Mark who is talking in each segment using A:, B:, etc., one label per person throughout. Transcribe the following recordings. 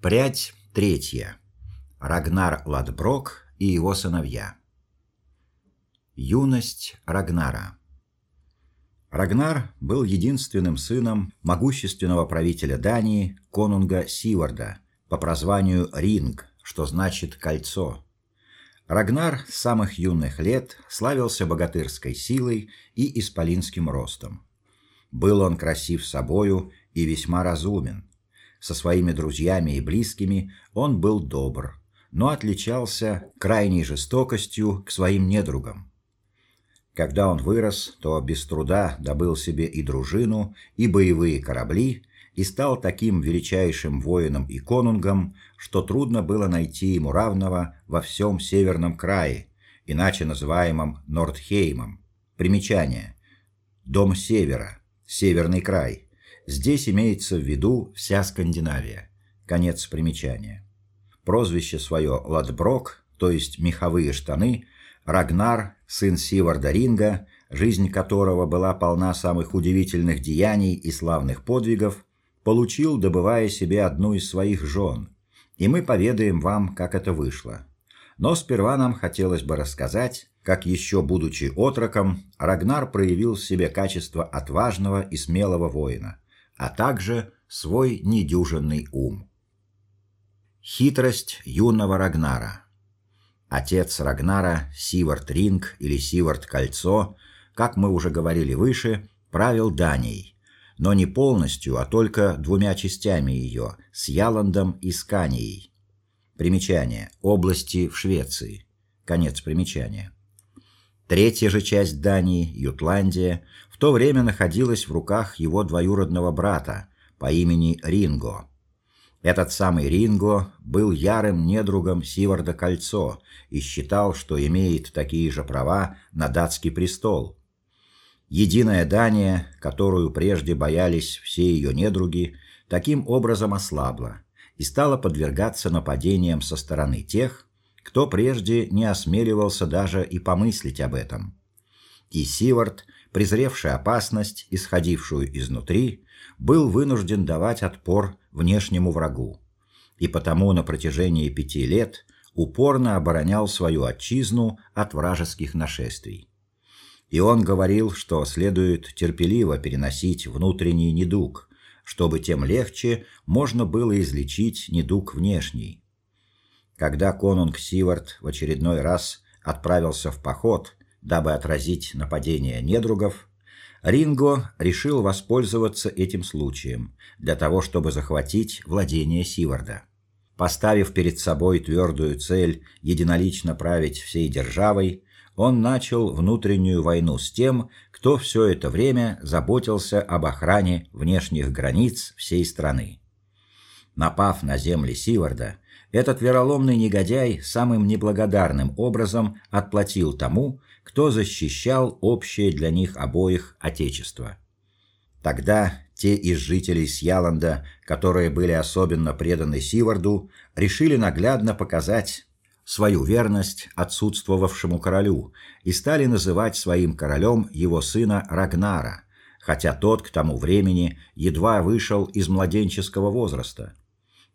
A: Прядь третья. Рагнар Ладброк и его сыновья. Юность Рагнара. Рагнар был единственным сыном могущественного правителя Дании, конунга Сиварда, по прозванию Ринг, что значит кольцо. Рагнар с самых юных лет славился богатырской силой и исполинским ростом. Был он красив собою и весьма разумен. Со своими друзьями и близкими он был добр, но отличался крайней жестокостью к своим недругам. Когда он вырос, то без труда добыл себе и дружину, и боевые корабли, и стал таким величайшим воином и конунгом, что трудно было найти ему равного во всем северном крае, иначе называемом Нордхеймом. Примечание: Дом севера, северный край. Здесь имеется в виду вся Скандинавия. Конец примечания. Прозвище свое Ладброк, то есть меховые штаны, Рагнар, сын Сиварда Ринга, жизнь которого была полна самых удивительных деяний и славных подвигов, получил, добывая себе одну из своих жен. И мы поведаем вам, как это вышло. Но сперва нам хотелось бы рассказать, как еще будучи отроком, Рагнар проявил в себе качество отважного и смелого воина а также свой недюжинный ум. Хитрость юного Рагнара. Отец Рагнара, Сивард Ринг или Сивард Кольцо, как мы уже говорили выше, правил Данией, но не полностью, а только двумя частями ее – с Яландом и Сканией. Примечание: области в Швеции. Конец примечания. Третья же часть Дании, Ютландия, в то время находилась в руках его двоюродного брата по имени Ринго. Этот самый Ринго был ярым недругом Сиварда Кольцо и считал, что имеет такие же права на датский престол. Единая Дания, которую прежде боялись все ее недруги, таким образом ослабла и стала подвергаться нападениям со стороны тех, кто прежде не осмеливался даже и помыслить об этом. И Сивард, презревший опасность, исходившую изнутри, был вынужден давать отпор внешнему врагу. И потому на протяжении пяти лет упорно оборонял свою отчизну от вражеских нашествий. И он говорил, что следует терпеливо переносить внутренний недуг, чтобы тем легче можно было излечить недуг внешний. Когда конунг Сивард в очередной раз отправился в поход, дабы отразить нападение недругов, Ринго решил воспользоваться этим случаем для того, чтобы захватить владения Сиварда. Поставив перед собой твердую цель единолично править всей державой, он начал внутреннюю войну с тем, кто все это время заботился об охране внешних границ всей страны. Напав на земли Сиварда, этот вероломный негодяй самым неблагодарным образом отплатил тому, кто защищал общее для них обоих отечество. Тогда те из жителей Сьяланда, которые были особенно преданы Сиварду, решили наглядно показать свою верность отсутствовавшему королю и стали называть своим королем его сына Рагнара, хотя тот к тому времени едва вышел из младенческого возраста.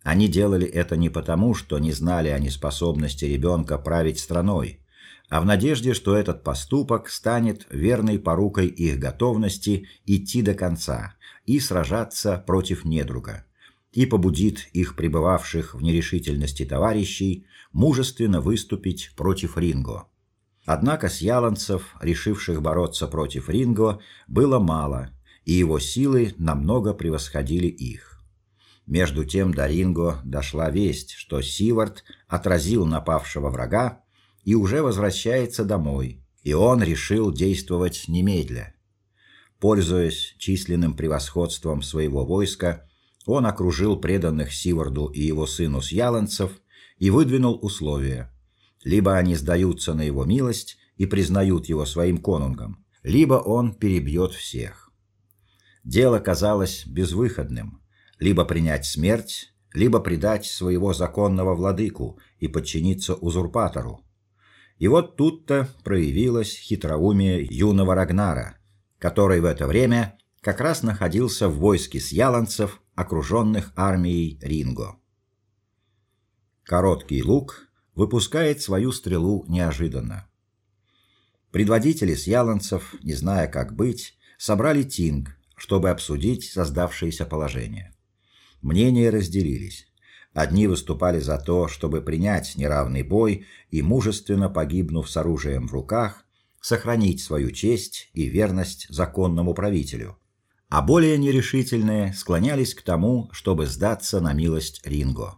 A: Они делали это не потому, что не знали о неспособности ребенка править страной, а в надежде, что этот поступок станет верной порукой их готовности идти до конца и сражаться против недруга и побудит их пребывавших в нерешительности товарищей мужественно выступить против Ринго. Однако сьяланцев, решивших бороться против Ринго, было мало, и его силы намного превосходили их. Между тем до Ринго дошла весть, что Сивард отразил напавшего врага и уже возвращается домой, и он решил действовать немедля. Пользуясь численным превосходством своего войска, он окружил преданных Сиварду и его сыну Сьяланцев и выдвинул условия: либо они сдаются на его милость и признают его своим конунгом, либо он перебьет всех. Дело казалось безвыходным либо принять смерть, либо предать своего законного владыку и подчиниться узурпатору. И вот тут-то проявилось хитроумие юного Рагнара, который в это время как раз находился в войске сьяланцев, окруженных армией Ринго. Короткий лук выпускает свою стрелу неожиданно. Предводители сьяланцев, не зная, как быть, собрали тинг, чтобы обсудить создавшееся положение. Мнения разделились. Одни выступали за то, чтобы принять неравный бой и мужественно погибнув с оружием в руках, сохранить свою честь и верность законному правителю. А более нерешительные склонялись к тому, чтобы сдаться на милость Ринго.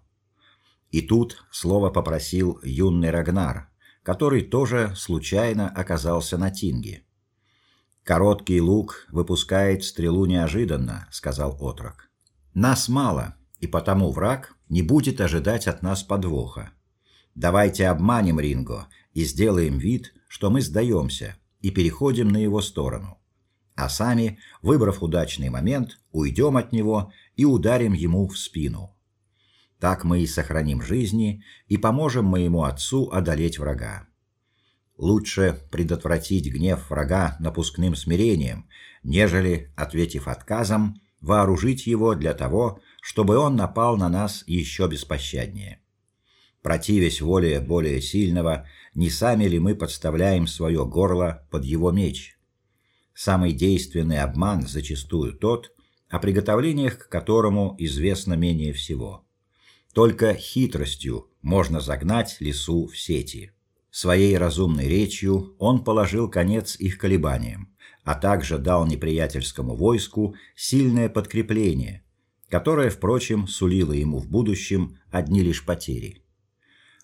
A: И тут слово попросил юный Рагнар, который тоже случайно оказался на тинге. Короткий лук выпускает стрелу неожиданно, сказал отрок. Нас мало, и потому враг не будет ожидать от нас подвоха. Давайте обманем Ринго и сделаем вид, что мы сдаемся и переходим на его сторону. А сами, выбрав удачный момент, уйдем от него и ударим ему в спину. Так мы и сохраним жизни и поможем моему отцу одолеть врага. Лучше предотвратить гнев врага напускным смирением, нежели, ответив отказом, вооружить его для того, чтобы он напал на нас еще беспощаднее. Противясь воле более сильного, не сами ли мы подставляем свое горло под его меч? Самый действенный обман зачастую тот, о приготовлениях к которому известно менее всего. Только хитростью можно загнать лису в сети. Своей разумной речью он положил конец их колебаниям, а также дал неприятельскому войску сильное подкрепление, которое, впрочем, сулило ему в будущем одни лишь потери.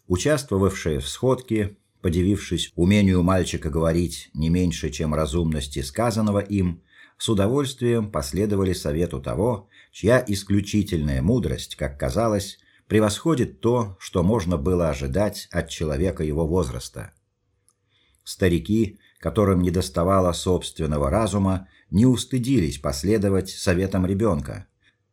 A: Участвовавшие в сходке, подивившись умению мальчика говорить не меньше, чем разумности сказанного им, с удовольствием последовали совету того, чья исключительная мудрость, как казалось, превосходит то, что можно было ожидать от человека его возраста. Старики, которым недоставало собственного разума, не устыдились последовать советам ребенка,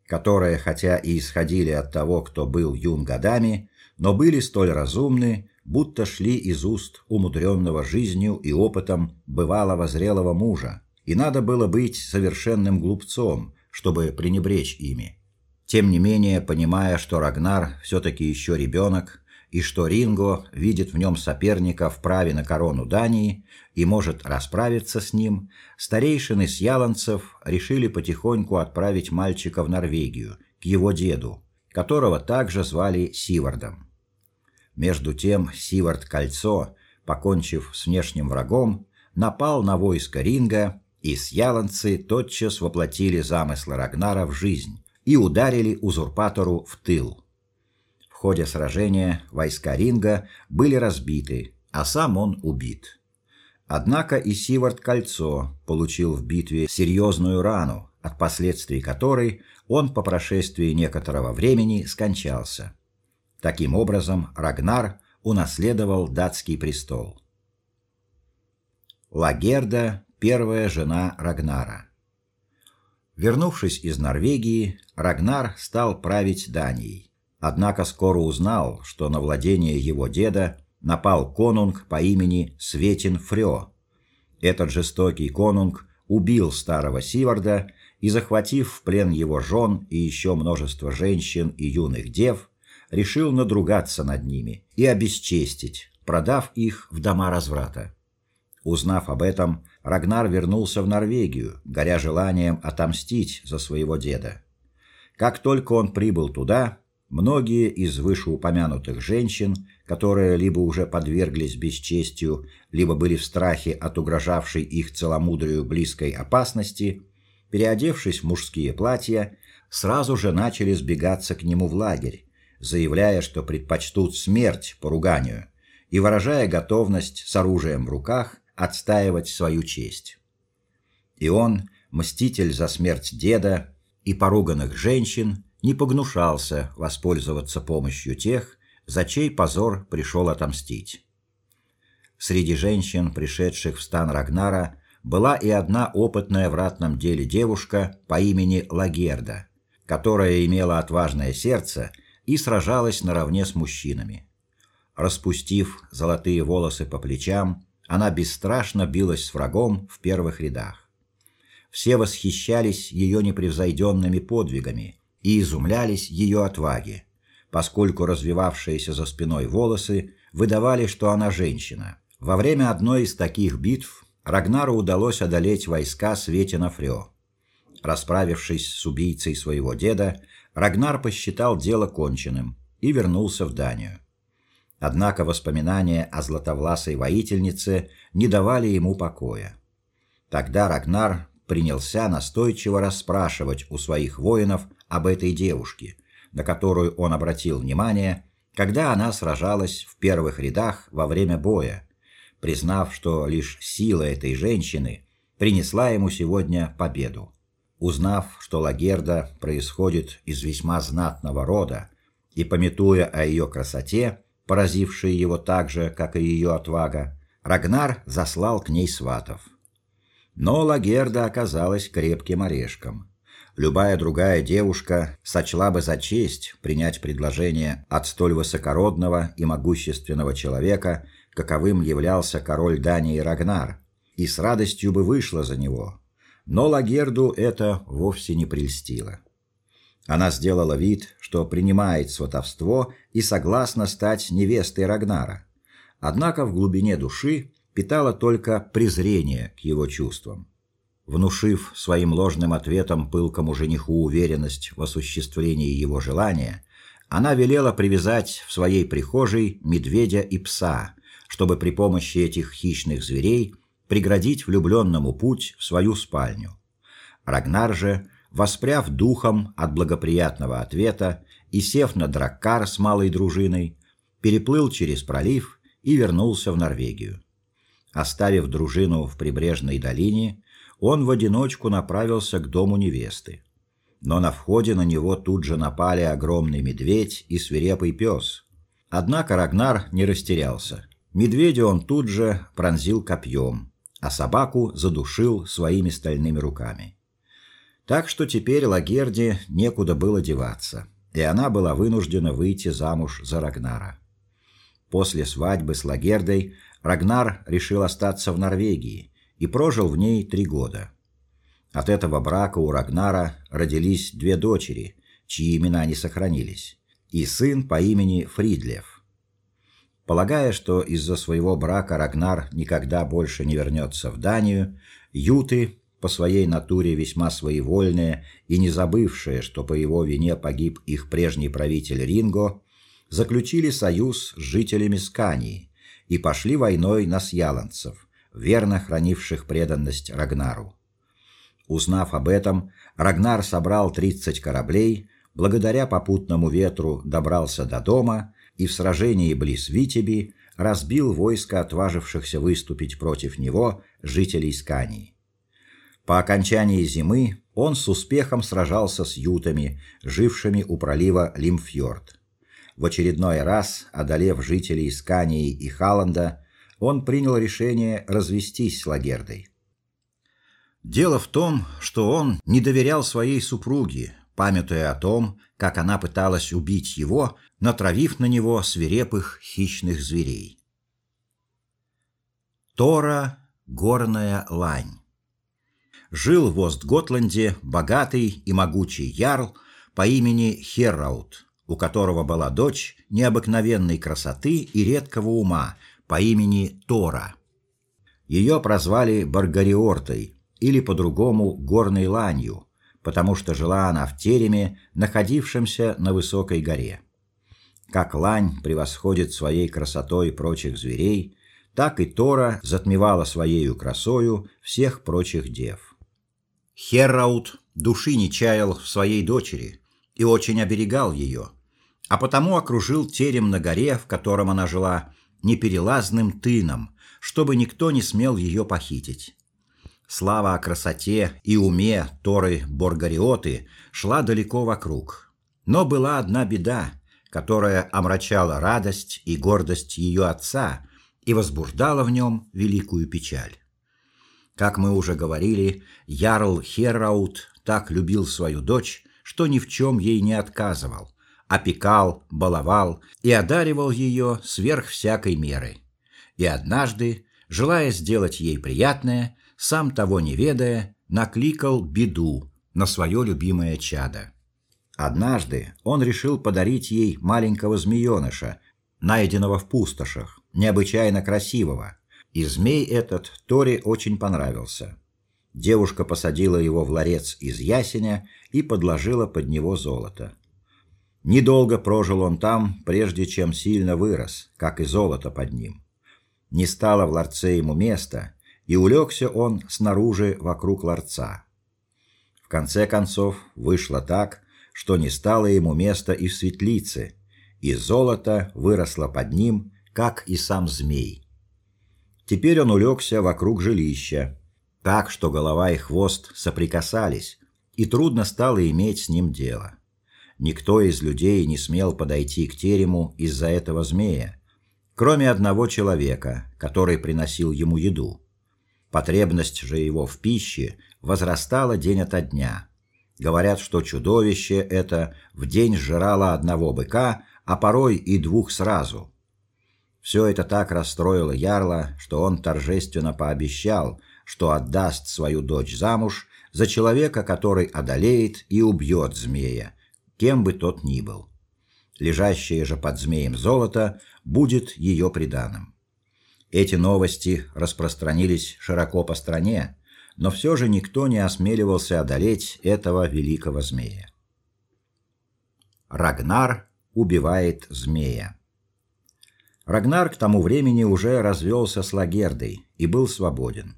A: которые, хотя и исходили от того, кто был юн годами, но были столь разумны, будто шли из уст умудренного жизнью и опытом бывалого зрелого мужа, и надо было быть совершенным глупцом, чтобы пренебречь ими. Тем не менее, понимая, что Рагнар все таки еще ребенок, и что Ринго видит в нем соперника в праве на корону Дании и может расправиться с ним, старейшины сьяланцев решили потихоньку отправить мальчика в Норвегию к его деду, которого также звали Сивардом. Между тем Сивард Кольцо, покончив с внешним врагом, напал на войско Ринга, и сьяланцы тотчас воплотили замыслы Рагнара в жизнь и ударили узурпатору в тыл. Ходе сражения войска Ринга были разбиты, а сам он убит. Однако и Сивард Кольцо получил в битве серьезную рану, от последствий которой он по прошествии некоторого времени скончался. Таким образом, Рагнар унаследовал датский престол. Лагерда первая жена Рагнара. Вернувшись из Норвегии, Рагнар стал править Данией. Однако скоро узнал, что на владение его деда напал конунг по имени Светин Фрё. Этот жестокий конунг убил старого Сиварда и, захватив в плен его жен и еще множество женщин и юных дев, решил надругаться над ними и обесчестить, продав их в дома разврата. Узнав об этом, Рагнар вернулся в Норвегию, горя желанием отомстить за своего деда. Как только он прибыл туда, многие из вышеупомянутых женщин, которые либо уже подверглись бесчестию, либо были в страхе от угрожавшей их целомудрию близкой опасности, переодевшись в мужские платья, сразу же начали сбегаться к нему в лагерь, заявляя, что предпочтут смерть поруганию, и выражая готовность с оружием в руках отстаивать свою честь. И он, мститель за смерть деда и поруганных женщин, не погнушался воспользоваться помощью тех, за чей позор пришел отомстить. Среди женщин, пришедших в стан Рагнара, была и одна опытная в ратном деле девушка по имени Лагерда, которая имела отважное сердце и сражалась наравне с мужчинами. Распустив золотые волосы по плечам, она бесстрашно билась с врагом в первых рядах. Все восхищались ее непревзойденными подвигами и изумлялись ее отваге, поскольку развивавшиеся за спиной волосы выдавали, что она женщина. Во время одной из таких битв Рагнару удалось одолеть войска Светина Фрё. Расправившись с убийцей своего деда, Рагнар посчитал дело конченным и вернулся в Данию. Однако воспоминания о златовласой воительнице не давали ему покоя. Тогда Рагнар принялся настойчиво расспрашивать у своих воинов об этой девушке, на которую он обратил внимание, когда она сражалась в первых рядах во время боя, признав, что лишь сила этой женщины принесла ему сегодня победу. Узнав, что Лагерда происходит из весьма знатного рода, и пометуя о ее красоте, поразившей его так же, как и ее отвага, Рагнар заслал к ней сватов. Но Лагерда оказалась крепким орешком. Любая другая девушка сочла бы за честь принять предложение от столь высокородного и могущественного человека, каковым являлся король Дании Рагнар, и с радостью бы вышла за него. Но Лагерду это вовсе не прельстило. Она сделала вид, что принимает сватовство и согласна стать невестой Рагнара. Однако в глубине души питала только презрение к его чувствам. Внушив своим ложным ответом пылкому жениху уверенность в осуществлении его желания, она велела привязать в своей прихожей медведя и пса, чтобы при помощи этих хищных зверей преградить влюбленному путь в свою спальню. Рагнар же, воспряв духом от благоприятного ответа и сев на драккар с малой дружиной, переплыл через пролив и вернулся в Норвегию. Оставив дружину в прибрежной долине, он в одиночку направился к дому невесты. Но на входе на него тут же напали огромный медведь и свирепый пес. Однако Рагнар не растерялся. Медведя он тут же пронзил копьем, а собаку задушил своими стальными руками. Так что теперь Лагерде некуда было деваться, и она была вынуждена выйти замуж за Рагнара. После свадьбы с Лагердой Рагнар решил остаться в Норвегии и прожил в ней три года. От этого брака у Рагнара родились две дочери, чьи имена не сохранились, и сын по имени Фридлев. Полагая, что из-за своего брака Рагнар никогда больше не вернется в Данию, юты, по своей натуре весьма своевольные и не забывшие, что по его вине погиб их прежний правитель Ринго, заключили союз с жителями Скании и пошли войной на сьяланцев, верно хранивших преданность Рагнару. Узнав об этом, Рагнар собрал 30 кораблей, благодаря попутному ветру добрался до дома и в сражении близ Витеби разбил войско отважившихся выступить против него жителей Скании. По окончании зимы он с успехом сражался с ютами, жившими у пролива Лимфьорд. В очередной раз, одолев жителей Искании и Халланда, он принял решение развестись с Лагердой. Дело в том, что он не доверял своей супруге, памятуя о том, как она пыталась убить его, натравив на него свирепых хищных зверей. Тора горная лань. Жил в Остготланде богатый и могучий ярл по имени Херраут у которого была дочь необыкновенной красоты и редкого ума по имени Тора. Ее прозвали Баргариортой или по-другому горной ланью, потому что жила она в тереме, находившемся на высокой горе. Как лань превосходит своей красотой прочих зверей, так и Тора затмевала своей красою всех прочих дев. Херраут души не чаял в своей дочери и очень оберегал ее а потому окружил терем на горе, в котором она жила, неперелазным тыном, чтобы никто не смел ее похитить. Слава о красоте и уме Торы Боргариоты шла далеко вокруг. Но была одна беда, которая омрачала радость и гордость ее отца и возбуждала в нем великую печаль. Как мы уже говорили, ярл Херраут так любил свою дочь, что ни в чем ей не отказывал, опекал, баловал и одаривал ее сверх всякой меры. И однажды, желая сделать ей приятное, сам того не ведая, накликал беду на свое любимое чадо. Однажды он решил подарить ей маленького змееныша, найденного в пустошах, необычайно красивого. И змей этот Торе очень понравился. Девушка посадила его в ларец из ясеня и подложила под него золото. Недолго прожил он там, прежде чем сильно вырос, как и золото под ним. Не стало в ларце ему места, и улегся он снаружи вокруг ларца. В конце концов вышло так, что не стало ему места и в светлице, и золото выросло под ним, как и сам змей. Теперь он улегся вокруг жилища, так что голова и хвост соприкасались, и трудно стало иметь с ним дело. Никто из людей не смел подойти к терему из-за этого змея, кроме одного человека, который приносил ему еду. Потребность же его в пище возрастала день ото дня. Говорят, что чудовище это в день сжирало одного быка, а порой и двух сразу. Все это так расстроило ярла, что он торжественно пообещал, что отдаст свою дочь замуж за человека, который одолеет и убьет змея, кем бы тот ни был. Лежащее же под змеем золото будет ее приданым. Эти новости распространились широко по стране, но все же никто не осмеливался одолеть этого великого змея. Рагнар убивает змея. Рагнар к тому времени уже развелся с Лагердой и был свободен.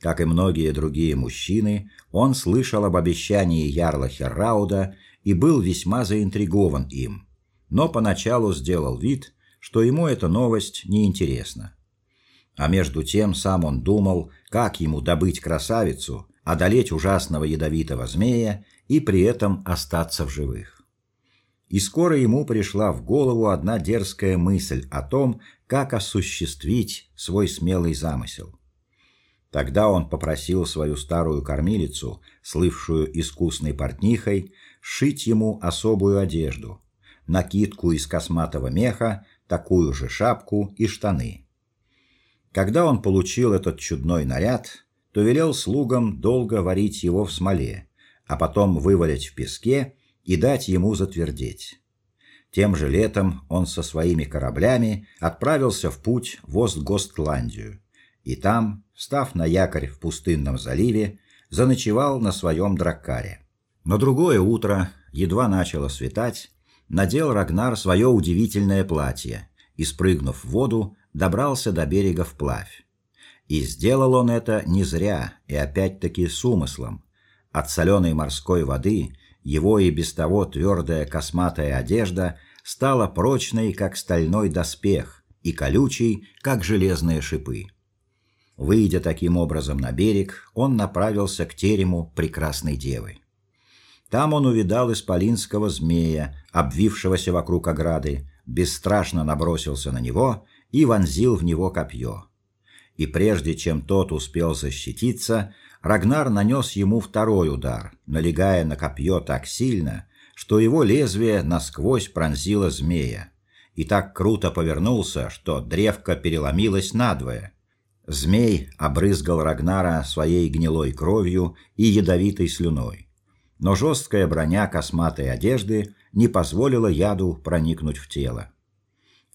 A: Как и многие другие мужчины, он слышал об обещании ярла Херрауда и был весьма заинтригован им, но поначалу сделал вид, что ему эта новость не интересна. А между тем сам он думал, как ему добыть красавицу, одолеть ужасного ядовитого змея и при этом остаться в живых. И скоро ему пришла в голову одна дерзкая мысль о том, как осуществить свой смелый замысел. Тогда он попросил свою старую кормилицу, слывшую искусной портнихой, шить ему особую одежду: накидку из косматого меха, такую же шапку и штаны. Когда он получил этот чудной наряд, то велел слугам долго варить его в смоле, а потом вывалить в песке и дать ему затвердеть. Тем же летом он со своими кораблями отправился в путь в Остгостландию и там, став на якорь в пустынном заливе, заночевал на своем драккаре. На другое утро, едва начало светать, надел Рагнар свое удивительное платье и спрыгнув в воду, добрался до берега вплавь. И сделал он это не зря и опять-таки с умыслом. От соленой морской воды его и без того твердая косматая одежда стала прочной, как стальной доспех, и колючей, как железные шипы. Выйдя таким образом на берег, он направился к терему прекрасной девы. Там он увидал исполинского змея, обвившегося вокруг ограды, бесстрашно набросился на него и вонзил в него копье. И прежде чем тот успел защититься, Рагнар нанес ему второй удар, налегая на копье так сильно, что его лезвие насквозь пронзило змея, и так круто повернулся, что древко переломилось надвое. Змей обрызгал Рагнара своей гнилой кровью и ядовитой слюной. Но жесткая броня косматой одежды не позволила яду проникнуть в тело.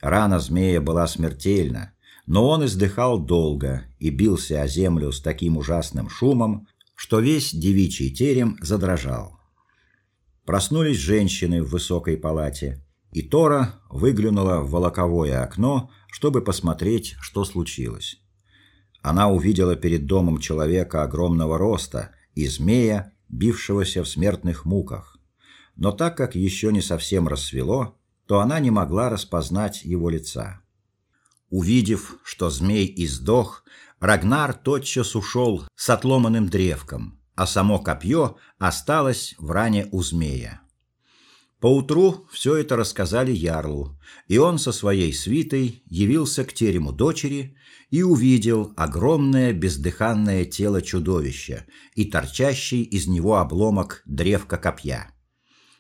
A: Рана змея была смертельна, но он издыхал долго и бился о землю с таким ужасным шумом, что весь девичий терем задрожал. Проснулись женщины в высокой палате, и Тора выглянула в волоковое окно, чтобы посмотреть, что случилось. Она увидела перед домом человека огромного роста и змея, бившегося в смертных муках. Но так как еще не совсем рассвело, то она не могла распознать его лица. Увидев, что змей издох, Рагнар тотчас ушел с отломанным древком, а само копье осталось в ране у змея. Поутру все это рассказали ярлу, и он со своей свитой явился к терему дочери и увидел огромное бездыханное тело чудовища и торчащий из него обломок древка копья.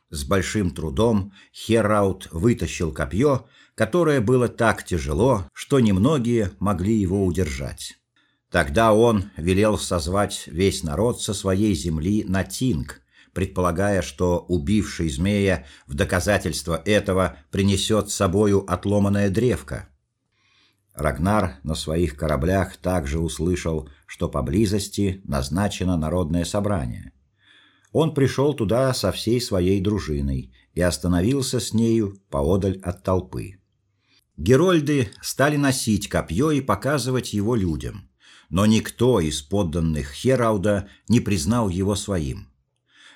A: С большим трудом Хераут вытащил копье, которое было так тяжело, что немногие могли его удержать. Тогда он велел созвать весь народ со своей земли на Тинг, предполагая, что убивший змея в доказательство этого принесет с собою отломанное древко. Рагнар на своих кораблях также услышал, что поблизости назначено народное собрание. Он пришел туда со всей своей дружиной и остановился с нею поодаль от толпы. Герольды стали носить копье и показывать его людям, но никто из подданных Херауда не признал его своим.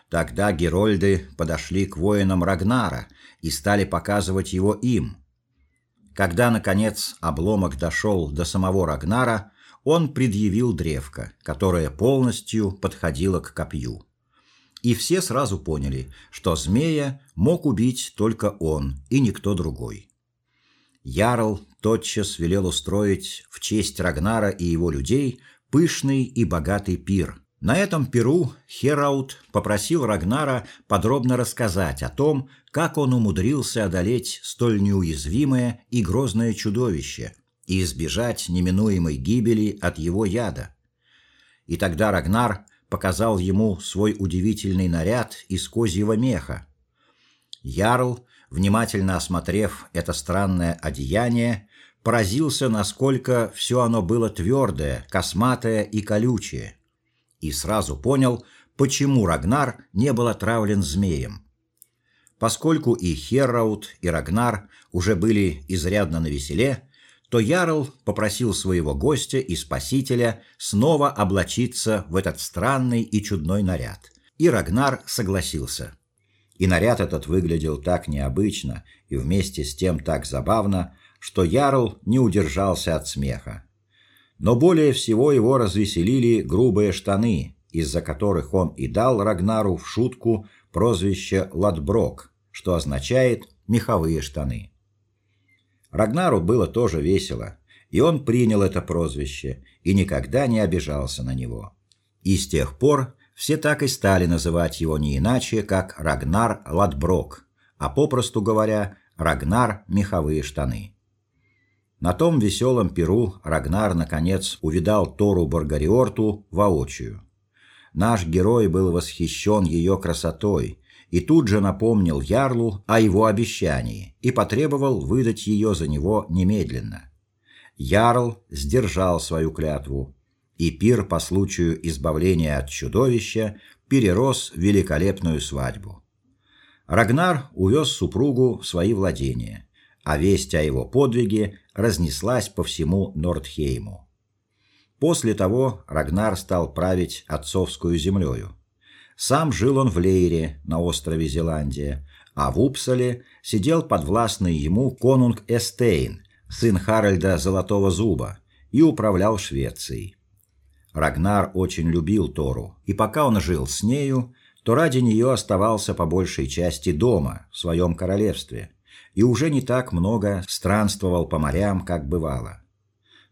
A: Тогда герольды подошли к воинам Рагнара и стали показывать его им. Когда наконец обломок дошел до самого Рагнара, он предъявил древко, которое полностью подходило к копью. И все сразу поняли, что змея мог убить только он и никто другой. Ярл тотчас велел устроить в честь Рагнара и его людей пышный и богатый пир. На этом пиру Хераут попросил Рагнара подробно рассказать о том, как он умудрился одолеть столь неуязвимое и грозное чудовище и избежать неминуемой гибели от его яда. И тогда Рагнар показал ему свой удивительный наряд из козьего меха. Ярл внимательно осмотрев это странное одеяние, поразился, насколько все оно было твердое, косматое и колючее, и сразу понял, почему Рагнар не был отравлен змеем. Поскольку и Херраут, и Рагнар уже были изрядно навеселе, то Ярл попросил своего гостя и спасителя снова облачиться в этот странный и чудной наряд. И Рагнар согласился. И наряд этот выглядел так необычно и вместе с тем так забавно, что Ярл не удержался от смеха. Но более всего его развеселили грубые штаны, из-за которых он и дал Рагнару в шутку прозвище Ладброк, что означает меховые штаны. Рагнару было тоже весело, и он принял это прозвище и никогда не обижался на него. И с тех пор все так и стали называть его не иначе, как Рагнар Ладброк, а попросту говоря, Рагнар меховые штаны. На том веселом перу Рагнар наконец увидал Тору Баргариорту воочию. Наш герой был восхищен ее красотой и тут же напомнил ярлу о его обещании и потребовал выдать ее за него немедленно. Ярл сдержал свою клятву и пир по случаю избавления от чудовища перерос в великолепную свадьбу. Рагнар увез супругу в свои владения, а весть о его подвиге разнеслась по всему Нордхейму. После того Рагнар стал править отцовскую землею. Сам жил он в Лейре на острове Зеландия, а в Упсале сидел подвластный ему конунг Эстейн, сын Харальда Золотого Зуба, и управлял Швецией. Рагнар очень любил Тору, и пока он жил с нею, то ради нее оставался по большей части дома, в своем королевстве, и уже не так много странствовал по морям, как бывало.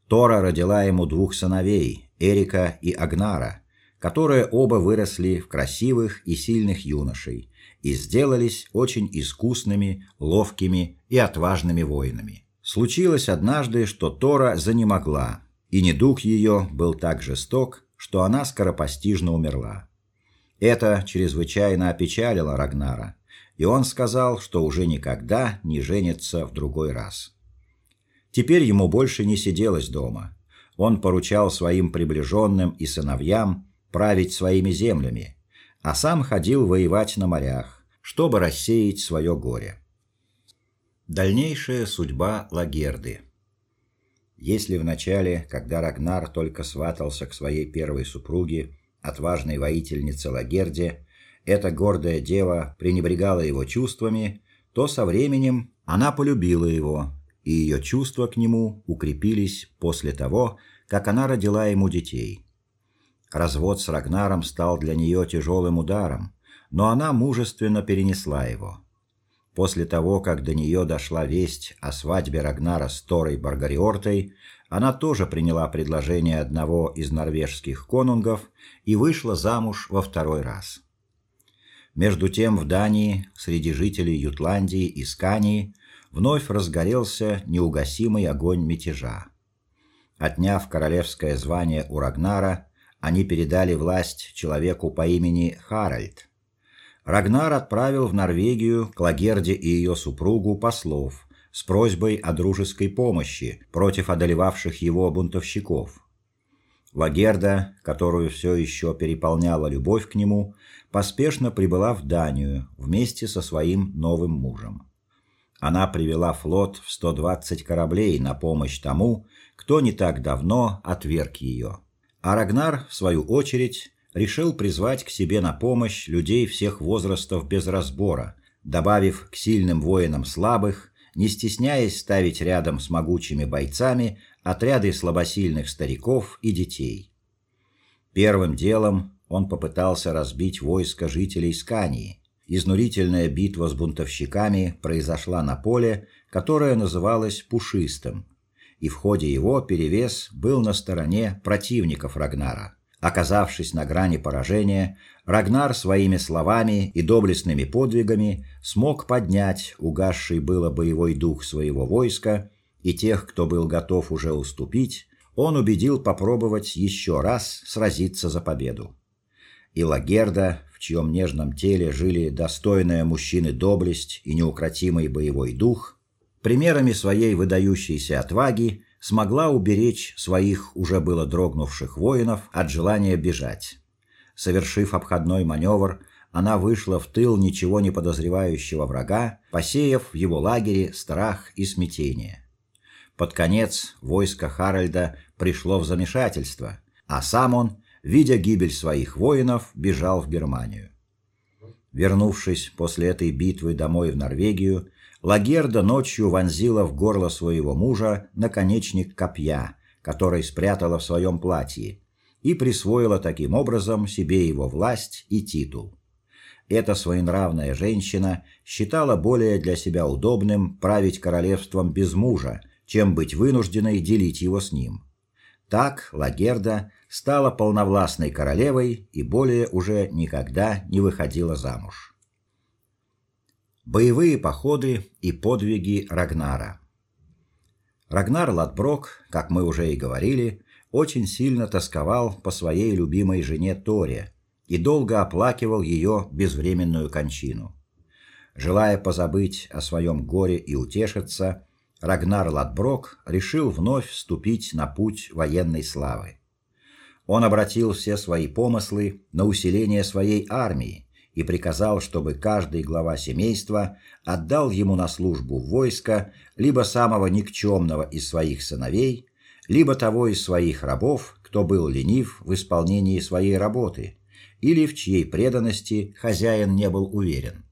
A: Тора родила ему двух сыновей, Эрика и Агнара, которые оба выросли в красивых и сильных юношей и сделались очень искусными, ловкими и отважными воинами. Случилось однажды, что Тора занемогла, и недуг ее был так жесток, что она скоропостижно умерла. Это чрезвычайно опечалило Рагнара, и он сказал, что уже никогда не женится в другой раз. Теперь ему больше не сиделось дома. Он поручал своим приближенным и сыновьям править своими землями, а сам ходил воевать на морях, чтобы рассеять свое горе. Дальнейшая судьба Лагерды. Если в начале, когда Рагнар только сватался к своей первой супруге, отважной воительнице Лагерде, эта гордая дева пренебрегала его чувствами, то со временем она полюбила его, и ее чувства к нему укрепились после того, как она родила ему детей. Развод с Рагнаром стал для нее тяжелым ударом, но она мужественно перенесла его. После того, как до нее дошла весть о свадьбе Рагнара с Торой Баргариортой, она тоже приняла предложение одного из норвежских конунгов и вышла замуж во второй раз. Между тем в Дании, среди жителей Ютландии и Скании, вновь разгорелся неугасимый огонь мятежа. Отняв королевское звание у Рагнара, они передали власть человеку по имени Харальд. Рагнар отправил в Норвегию к Лагерде и ее супругу послов с просьбой о дружеской помощи против одолевавших его бунтовщиков. Лагерда, которую все еще переполняла любовь к нему, поспешно прибыла в Данию вместе со своим новым мужем. Она привела флот в 120 кораблей на помощь тому, кто не так давно отверг ее. А Рагнар, в свою очередь, решил призвать к себе на помощь людей всех возрастов без разбора, добавив к сильным воинам слабых, не стесняясь ставить рядом с могучими бойцами отряды слабосильных стариков и детей. Первым делом он попытался разбить войско жителей Скании. Изнурительная битва с бунтовщиками произошла на поле, которое называлось Пушистым, и в ходе его перевес был на стороне противников Рагнара. Оказавшись на грани поражения, Рагнар своими словами и доблестными подвигами смог поднять угасший было боевой дух своего войска, и тех, кто был готов уже уступить, он убедил попробовать еще раз сразиться за победу. И Лагерда, в чьем нежном теле жили достойная мужчины доблесть и неукротимый боевой дух, примерами своей выдающейся отваги смогла уберечь своих уже было дрогнувших воинов от желания бежать. Совершив обходной маневр, она вышла в тыл ничего не подозревающего врага, посеяв в его лагере страх и смятение. Под конец войско Харальда пришло в замешательство, а сам он, видя гибель своих воинов, бежал в Германию. Вернувшись после этой битвы домой в Норвегию, Лагерда ночью вонзила в горло своего мужа наконечник копья, который спрятала в своем платье, и присвоила таким образом себе его власть и титул. Эта своенравная женщина считала более для себя удобным править королевством без мужа, чем быть вынужденной делить его с ним. Так Лагерда стала полновластной королевой и более уже никогда не выходила замуж. Боевые походы и подвиги Рагнара. Рагнар Ладброк, как мы уже и говорили, очень сильно тосковал по своей любимой жене Торе и долго оплакивал ее безвременную кончину. Желая позабыть о своем горе и утешиться, Рагнар Ладброк решил вновь вступить на путь военной славы. Он обратил все свои помыслы на усиление своей армии и приказал, чтобы каждый глава семейства отдал ему на службу войско либо самого никчемного из своих сыновей, либо того из своих рабов, кто был ленив в исполнении своей работы, или в чьей преданности хозяин не был уверен.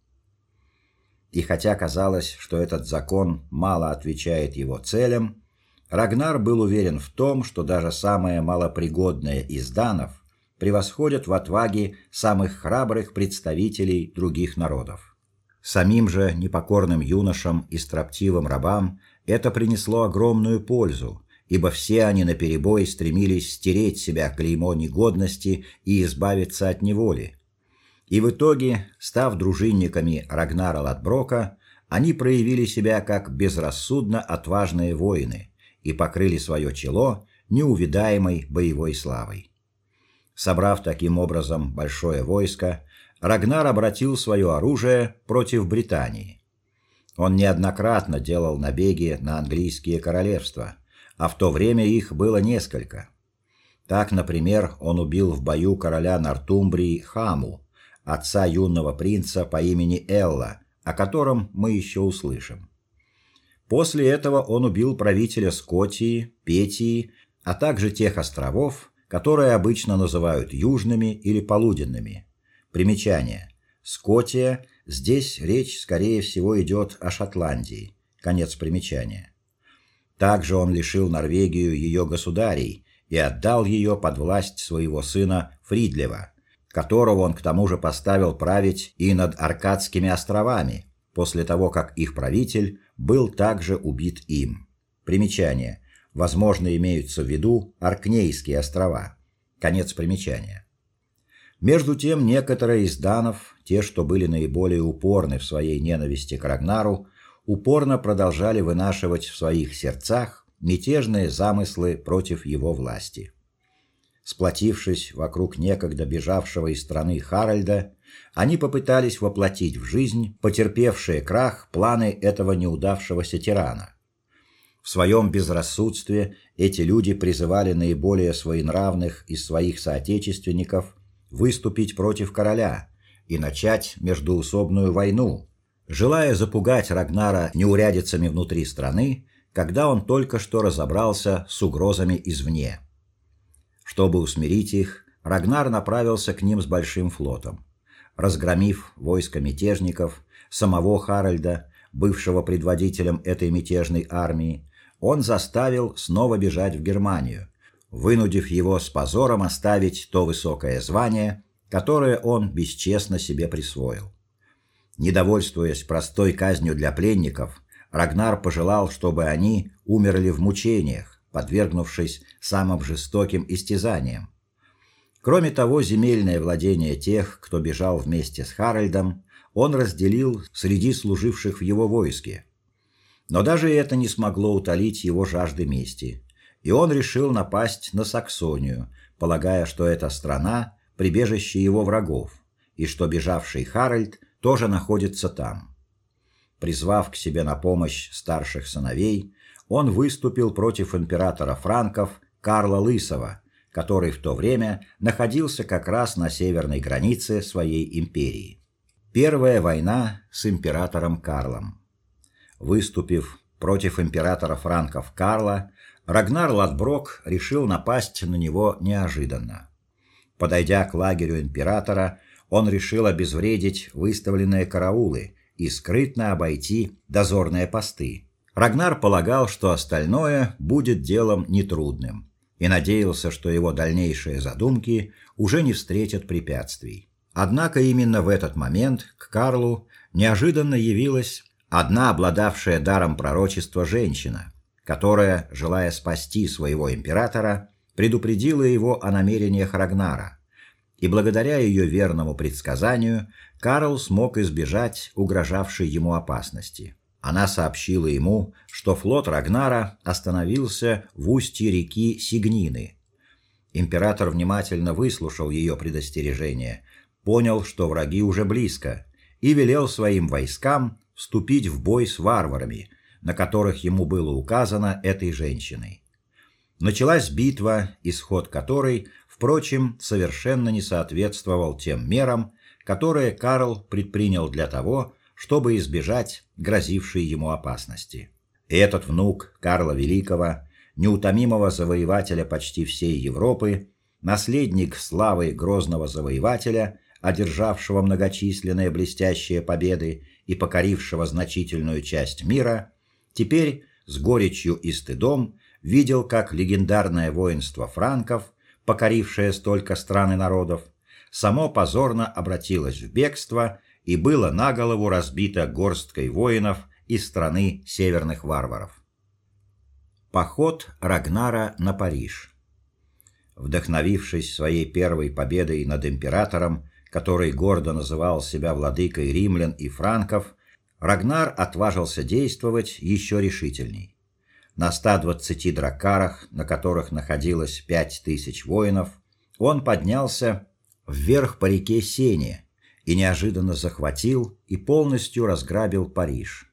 A: И хотя казалось, что этот закон мало отвечает его целям, Рагнар был уверен в том, что даже самое малопригодное из данов превосходят в отваге самых храбрых представителей других народов. Самим же непокорным юношам и строптивым рабам это принесло огромную пользу, ибо все они наперебой стремились стереть себя клеймо негодности и избавиться от неволи. И в итоге, став дружинниками Рагнара Латброка, они проявили себя как безрассудно отважные воины и покрыли свое чело неувидаемой боевой славой. Собрав таким образом большое войско, Рагнар обратил свое оружие против Британии. Он неоднократно делал набеги на английские королевства, а в то время их было несколько. Так, например, он убил в бою короля Нортумбрии Хаму, отца юного принца по имени Элла, о котором мы еще услышим. После этого он убил правителя Скотии, Петии, а также тех островов, которые обычно называют южными или полуденными. Примечание: Скотия здесь речь скорее всего идет о Шотландии. Конец примечания. Также он лишил Норвегию ее государей и отдал ее под власть своего сына Фридлева, которого он к тому же поставил править и над Аркадскими островами, после того как их правитель был также убит им. Примечание: Возможно, имеются в виду Аркнейские острова. Конец примечания. Между тем, некоторые из данов, те, что были наиболее упорны в своей ненависти к Рагнару, упорно продолжали вынашивать в своих сердцах мятежные замыслы против его власти. Сплотившись вокруг некогда бежавшего из страны Харальда, они попытались воплотить в жизнь потерпевшие крах планы этого неудавшегося тирана. В своем безрассудстве эти люди призывали наиболее своенравных из своих соотечественников выступить против короля и начать междоусобную войну, желая запугать Рагнара неурядицами внутри страны, когда он только что разобрался с угрозами извне. Чтобы усмирить их, Рагнар направился к ним с большим флотом разгромив войско мятежников, самого Харальда, бывшего предводителем этой мятежной армии, он заставил снова бежать в Германию, вынудив его с позором оставить то высокое звание, которое он бесчестно себе присвоил. Недовольствуясь простой казнью для пленников, Рагнар пожелал, чтобы они умерли в мучениях, подвергнувшись самым жестоким истязаниям, Кроме того, земельное владение тех, кто бежал вместе с Харальдом, он разделил среди служивших в его войске. Но даже это не смогло утолить его жажды мести, и он решил напасть на Саксонию, полагая, что эта страна прибежище его врагов, и что бежавший Харальд тоже находится там. Призвав к себе на помощь старших сыновей, он выступил против императора франков Карла Лысого который в то время находился как раз на северной границе своей империи. Первая война с императором Карлом. Выступив против императора франков Карла, Рагнар Ладброк решил напасть на него неожиданно. Подойдя к лагерю императора, он решил обезвредить выставленные караулы и скрытно обойти дозорные посты. Рагнар полагал, что остальное будет делом нетрудным и надеялся, что его дальнейшие задумки уже не встретят препятствий. Однако именно в этот момент к Карлу неожиданно явилась одна обладавшая даром пророчества женщина, которая, желая спасти своего императора, предупредила его о намерениях Рагнара. И благодаря ее верному предсказанию Карл смог избежать угрожавшей ему опасности. Она сообщила ему, что флот Рагнара остановился в устье реки Сигнины. Император внимательно выслушал ее предостережение, понял, что враги уже близко, и велел своим войскам вступить в бой с варварами, на которых ему было указано этой женщиной. Началась битва, исход которой, впрочем, совершенно не соответствовал тем мерам, которые Карл предпринял для того, чтобы избежать грозившей ему опасности. И этот внук Карла Великого, неутомимого завоевателя почти всей Европы, наследник славы грозного завоевателя, одержавшего многочисленные блестящие победы и покорившего значительную часть мира, теперь с горечью и стыдом видел, как легендарное воинство франков, покорившее столько стран и народов, само позорно обратилось в бегство и было на голову разбито горсткой воинов из страны северных варваров. Поход Рагнара на Париж. Вдохновившись своей первой победой над императором, который гордо называл себя владыкой римлян и франков, Рагнар отважился действовать еще решительней. На 120 дракарах, на которых находилось пять тысяч воинов, он поднялся вверх по реке Сене, и неожиданно захватил и полностью разграбил Париж.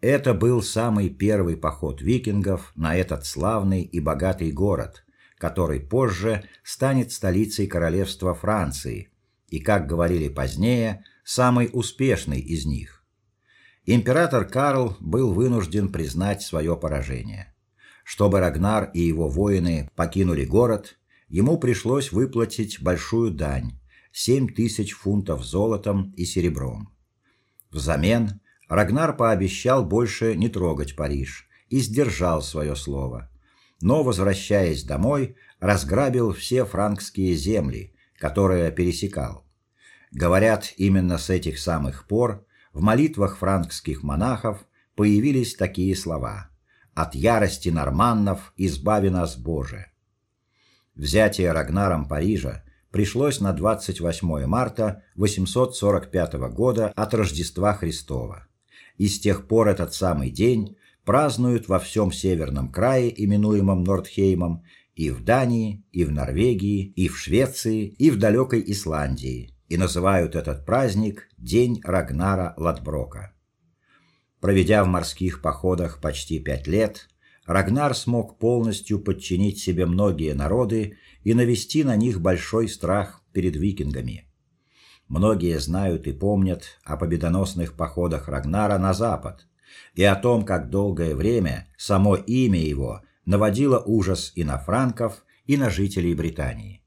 A: Это был самый первый поход викингов на этот славный и богатый город, который позже станет столицей королевства Франции и, как говорили позднее, самый успешный из них. Император Карл был вынужден признать свое поражение. Чтобы Рагнар и его воины покинули город, ему пришлось выплатить большую дань, семь тысяч фунтов золотом и серебром. Взамен Рагнар пообещал больше не трогать Париж и сдержал свое слово. Но возвращаясь домой, разграбил все франкские земли, которые пересекал. Говорят, именно с этих самых пор в молитвах франкских монахов появились такие слова: от ярости норманнов избави нас, Боже. Взятие Рагнаром Парижа пришлось на 28 марта 845 года от Рождества Христова. И с тех пор этот самый день празднуют во всем северном крае, именуемом Нордхеймом, и в Дании, и в Норвегии, и в Швеции, и в далекой Исландии, и называют этот праздник День Рагнара Ладброка. Проведя в морских походах почти пять лет, Рагнар смог полностью подчинить себе многие народы и навести на них большой страх перед викингами. Многие знают и помнят о победоносных походах Рагнара на запад и о том, как долгое время само имя его наводило ужас и на франков, и на жителей Британии.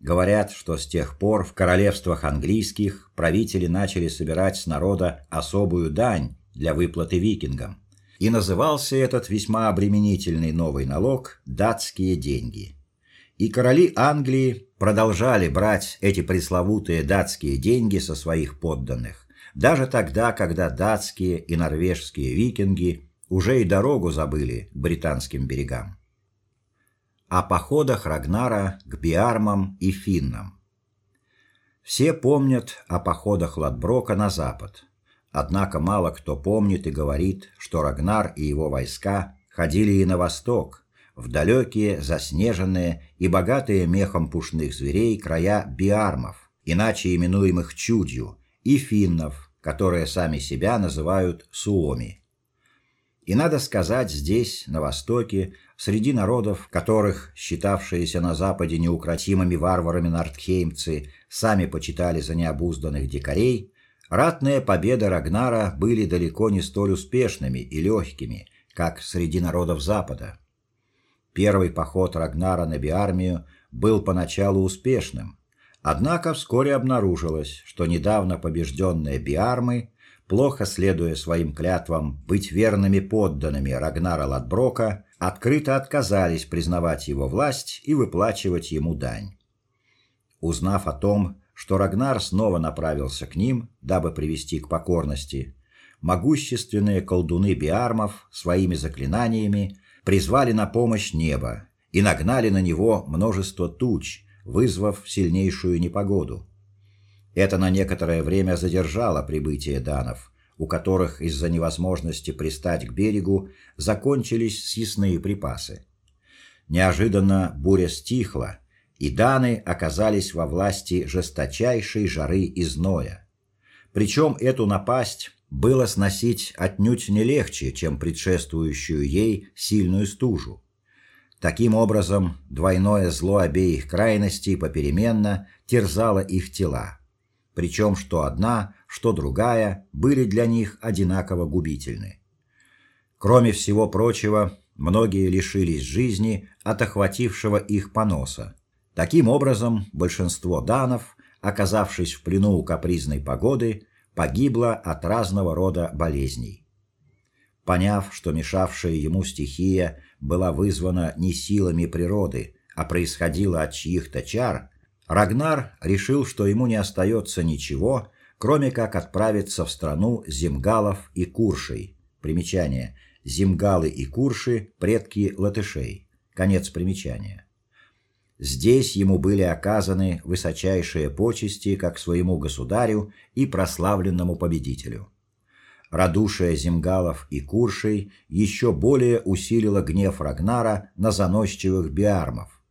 A: Говорят, что с тех пор в королевствах английских правители начали собирать с народа особую дань для выплаты викингам. И назывался этот весьма обременительный новый налог датские деньги. И короли Англии продолжали брать эти пресловутые датские деньги со своих подданных, даже тогда, когда датские и норвежские викинги уже и дорогу забыли к британским берегам. О походах Рагнара к биармам и финнам. Все помнят о походах Ладброка на запад. Однако мало кто помнит и говорит, что Рагнар и его войска ходили и на восток, в далекие, заснеженные и богатые мехом пушных зверей края биармов, иначе именуемых чудью, и финнов, которые сами себя называют суоми. И надо сказать, здесь, на востоке, среди народов, которых считавшиеся на западе неукротимыми варварами нортхеймцы сами почитали за необузданных дикарей, ратные победы Рагнара были далеко не столь успешными и легкими, как среди народов запада. Первый поход Рагнара на Биармию был поначалу успешным, однако вскоре обнаружилось, что недавно побежденные Биармы, плохо следуя своим клятвам быть верными подданными Рагнара Ладброка, открыто отказались признавать его власть и выплачивать ему дань. Узнав о том, что Рагнар снова направился к ним, дабы привести к покорности, могущественные колдуны Биармов своими заклинаниями призвали на помощь небо и нагнали на него множество туч, вызвав сильнейшую непогоду. Это на некоторое время задержало прибытие данов, у которых из-за невозможности пристать к берегу закончились съестные припасы. Неожиданно буря стихла, и даны оказались во власти жесточайшей жары и зноя. Причем эту напасть было сносить отнюдь не легче, чем предшествующую ей сильную стужу. Таким образом, двойное зло обеих крайностей попеременно терзало их тела. Причем что одна, что другая были для них одинаково губительны. Кроме всего прочего, многие лишились жизни от охватившего их поноса. Таким образом, большинство данов, оказавшись в плену у капризной погоды, погибло от разного рода болезней. Поняв, что мешавшая ему стихия была вызвана не силами природы, а происходила от чьих-то чар, Рагнар решил, что ему не остается ничего, кроме как отправиться в страну земгалов и куршей. Примечание: земгалы и курши предки латышей. Конец примечания. Здесь ему были оказаны высочайшие почести как своему государю и прославленному победителю. Радушие земгалов и куршей еще более усилило гнев Рагнара на заносчивых биармов.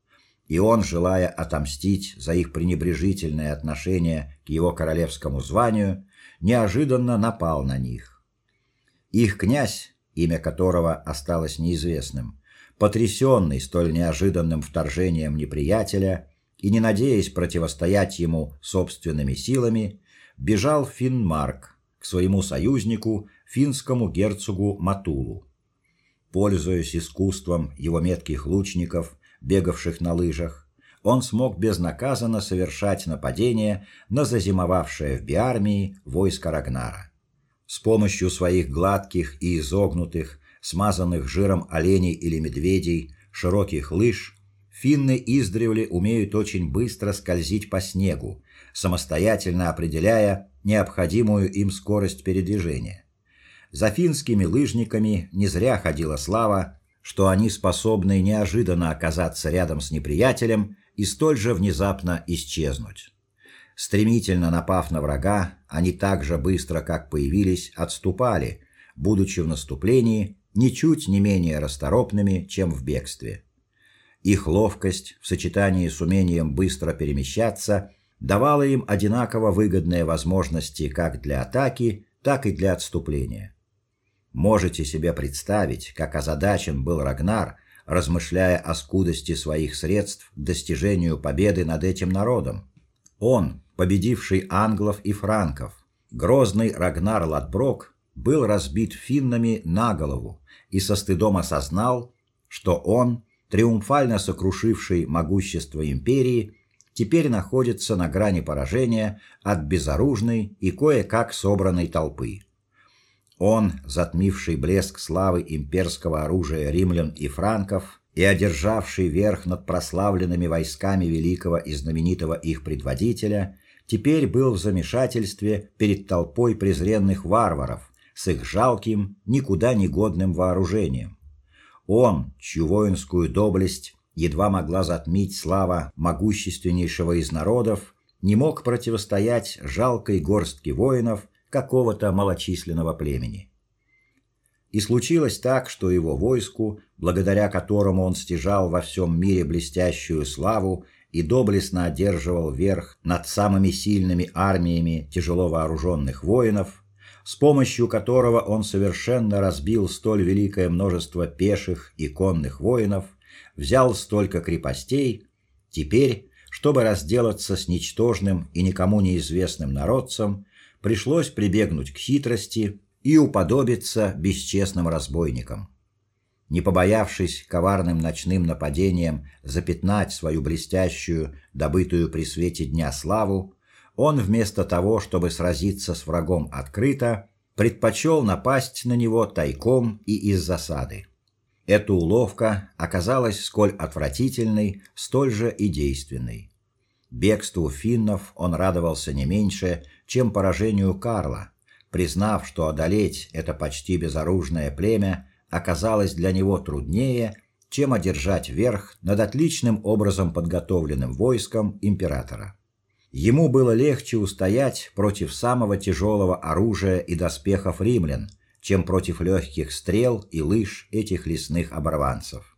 A: И он, желая отомстить за их пренебрежительное отношение к его королевскому званию, неожиданно напал на них. Их князь, имя которого осталось неизвестным, потрясенный столь неожиданным вторжением неприятеля и не надеясь противостоять ему собственными силами, бежал Финмарк к своему союзнику, финскому герцогу Матулу. Пользуясь искусством его метких лучников, бегавших на лыжах, он смог безнаказанно совершать нападения на зазимовавшее в Биармии войско Рагнара. С помощью своих гладких и изогнутых, смазанных жиром оленей или медведей, широких лыж, финны издревле умеют очень быстро скользить по снегу, самостоятельно определяя необходимую им скорость передвижения. За финскими лыжниками не зря ходила слава, что они способны неожиданно оказаться рядом с неприятелем и столь же внезапно исчезнуть. Стремительно напав на врага, они так же быстро, как появились, отступали, будучи в наступлении ничуть не менее расторопными, чем в бегстве. Их ловкость в сочетании с умением быстро перемещаться давало им одинаково выгодные возможности как для атаки, так и для отступления. Можете себе представить, как озадачен был Рагнар, размышляя о скудости своих средств к достижению победы над этим народом. Он, победивший англов и франков, грозный Рагнар Ладброк, был разбит финнами на голову и со стыдом осознал, что он, триумфально сокрушивший могущество империи, теперь находится на грани поражения от безоружной и кое-как собранной толпы. Он, затмивший блеск славы имперского оружия римлян и франков и одержавший верх над прославленными войсками великого и знаменитого их предводителя, теперь был в замешательстве перед толпой презренных варваров с их жалким, никуда не годным вооружением. Он, чью воинскую доблесть едва могла затмить слава могущественнейшего из народов, не мог противостоять жалкой горстке воинов какого-то малочисленного племени. И случилось так, что его войску, благодаря которому он стяжал во всем мире блестящую славу и доблестно одерживал верх над самыми сильными армиями тяжело вооруженных воинов, с помощью которого он совершенно разбил столь великое множество пеших и конных воинов, взял столько крепостей, теперь, чтобы разделаться с ничтожным и никому неизвестным народцем, пришлось прибегнуть к хитрости и уподобиться бесчестным разбойникам. Не побоявшись коварным ночным нападением запятнать свою блестящую, добытую при свете дня славу, он вместо того, чтобы сразиться с врагом открыто, предпочел напасть на него тайком и из засады. Эта уловка оказалась сколь отвратительной, столь же и действенной. Бегству финнов он радовался не меньше, чем поражению Карла, признав, что одолеть это почти безоружное племя оказалось для него труднее, чем одержать верх над отличным образом подготовленным войском императора. Ему было легче устоять против самого тяжелого оружия и доспехов римлян, чем против легких стрел и лыж этих лесных оборванцев.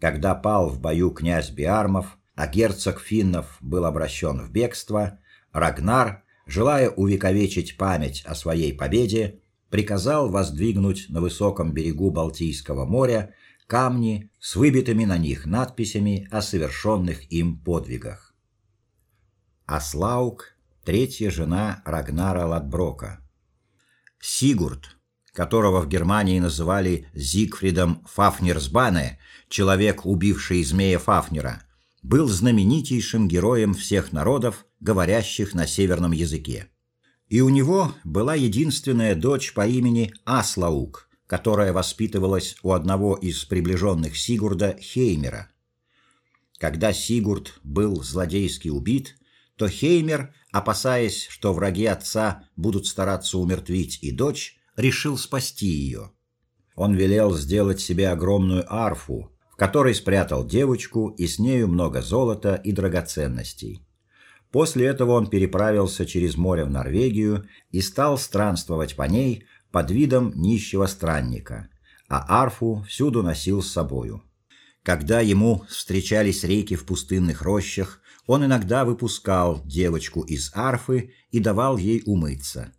A: Когда пал в бою князь Биармов, а герцог финнов был обращен в бегство, Рагнар желая увековечить память о своей победе, приказал воздвигнуть на высоком берегу Балтийского моря камни с выбитыми на них надписями о совершенных им подвигах. Аслаук, третья жена Рагнара Ладброка. Сигурд, которого в Германии называли Зигфридом Фафнерсбане, человек, убивший змея Фафнера, был знаменитейшим героем всех народов, говорящих на северном языке. И у него была единственная дочь по имени Аслаук, которая воспитывалась у одного из приближенных Сигурда Хеймера. Когда Сигурд был злодейски убит, то Хеймер, опасаясь, что враги отца будут стараться умертвить и дочь, решил спасти ее. Он велел сделать себе огромную арфу, в которой спрятал девочку и с нею много золота и драгоценностей. После этого он переправился через море в Норвегию и стал странствовать по ней под видом нищего странника, а арфу всюду носил с собою. Когда ему встречались реки в пустынных рощах, он иногда выпускал девочку из арфы и давал ей умыться.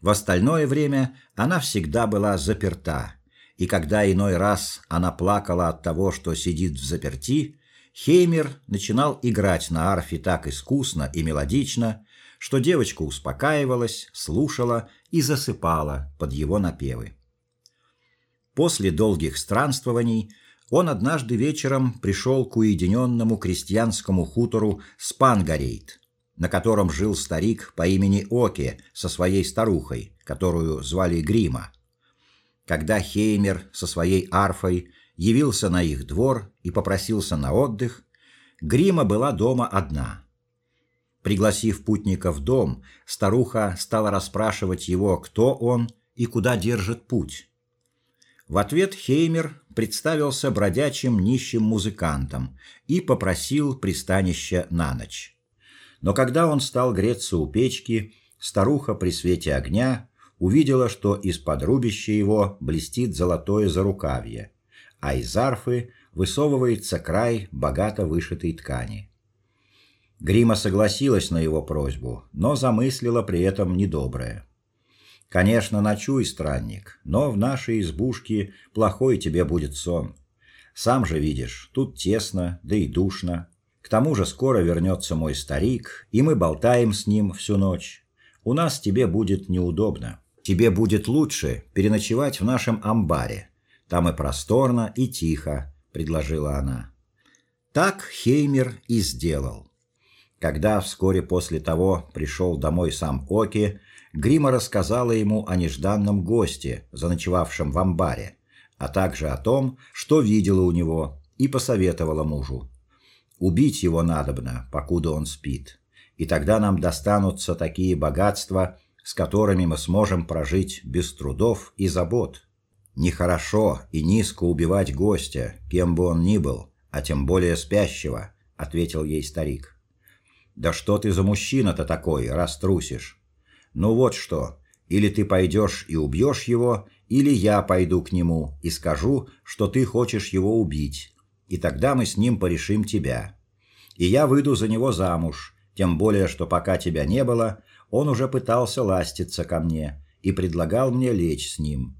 A: В остальное время она всегда была заперта, и когда иной раз она плакала от того, что сидит в заперти, Хеймер начинал играть на арфе так искусно и мелодично, что девочка успокаивалась, слушала и засыпала под его напевы. После долгих странствований он однажды вечером пришел к уединенному крестьянскому хутору Спангарейт, на котором жил старик по имени Оке со своей старухой, которую звали Грима. Когда Хеймер со своей арфой явился на их двор и попросился на отдых, Грима была дома одна. Пригласив путника в дом, старуха стала расспрашивать его, кто он и куда держит путь. В ответ Хеймер представился бродячим нищим музыкантом и попросил пристанища на ночь. Но когда он стал греться у печки, старуха при свете огня увидела, что из-под рубища его блестит золотое зарукавье, а из арфы высовывается край богато вышитой ткани. Грима согласилась на его просьбу, но замыслила при этом недоброе. Конечно, ночуй, странник, но в нашей избушке плохой тебе будет сон. Сам же видишь, тут тесно, да и душно. К тому же скоро вернется мой старик, и мы болтаем с ним всю ночь. У нас тебе будет неудобно. Тебе будет лучше переночевать в нашем амбаре. Там и просторно, и тихо, предложила она. Так Хеймер и сделал. Когда вскоре после того пришел домой сам Оки, Грима рассказала ему о нежданном госте, заночевавшем в амбаре, а также о том, что видела у него, и посоветовала мужу: убить его надобно, покуда он спит, и тогда нам достанутся такие богатства, с которыми мы сможем прожить без трудов и забот. Нехорошо и низко убивать гостя, кем бы он ни был, а тем более спящего, ответил ей старик. Да что ты за мужчина-то такой, раз трусишь? Ну вот что, или ты пойдешь и убьешь его, или я пойду к нему и скажу, что ты хочешь его убить, и тогда мы с ним порешим тебя. И я выйду за него замуж, тем более что пока тебя не было, он уже пытался ластиться ко мне и предлагал мне лечь с ним.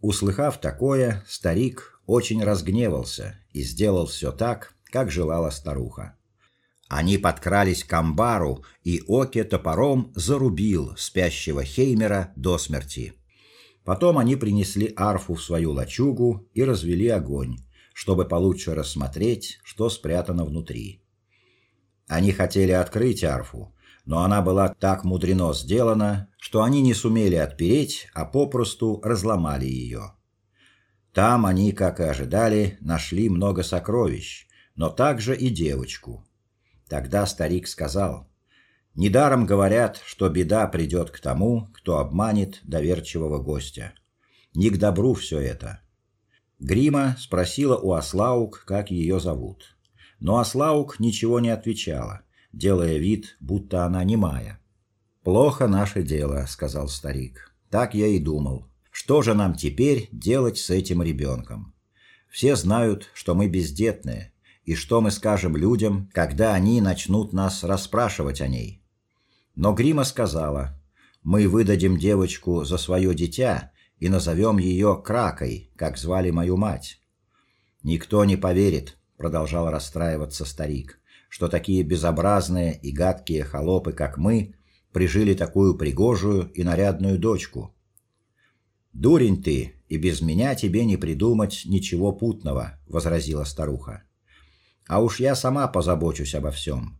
A: Услыхав такое, старик очень разгневался и сделал все так, как желала старуха. Они подкрались к амбару, и Оке топором зарубил спящего Хеймера до смерти. Потом они принесли арфу в свою лачугу и развели огонь, чтобы получше рассмотреть, что спрятано внутри. Они хотели открыть арфу, но она была так мудрено сделана, что они не сумели отпереть, а попросту разломали ее. Там они, как и ожидали, нашли много сокровищ, но также и девочку, Тогда старик сказал: "Недаром говорят, что беда придет к тому, кто обманет доверчивого гостя. Не к добру все это". Грима спросила у Аслаук, как ее зовут. Но Аслаук ничего не отвечала, делая вид, будто она немая. Плохо наше дело, сказал старик. Так я и думал. Что же нам теперь делать с этим ребенком? Все знают, что мы бездетные, и что мы скажем людям, когда они начнут нас расспрашивать о ней. Но Грима сказала: "Мы выдадим девочку за свое дитя и назовем ее Кракой, как звали мою мать". Никто не поверит, продолжал расстраиваться старик, что такие безобразные и гадкие холопы, как мы, прижили такую пригожую и нарядную дочку. Дурень ты, и без меня тебе не придумать ничего путного, возразила старуха. А уж я сама позабочусь обо всем.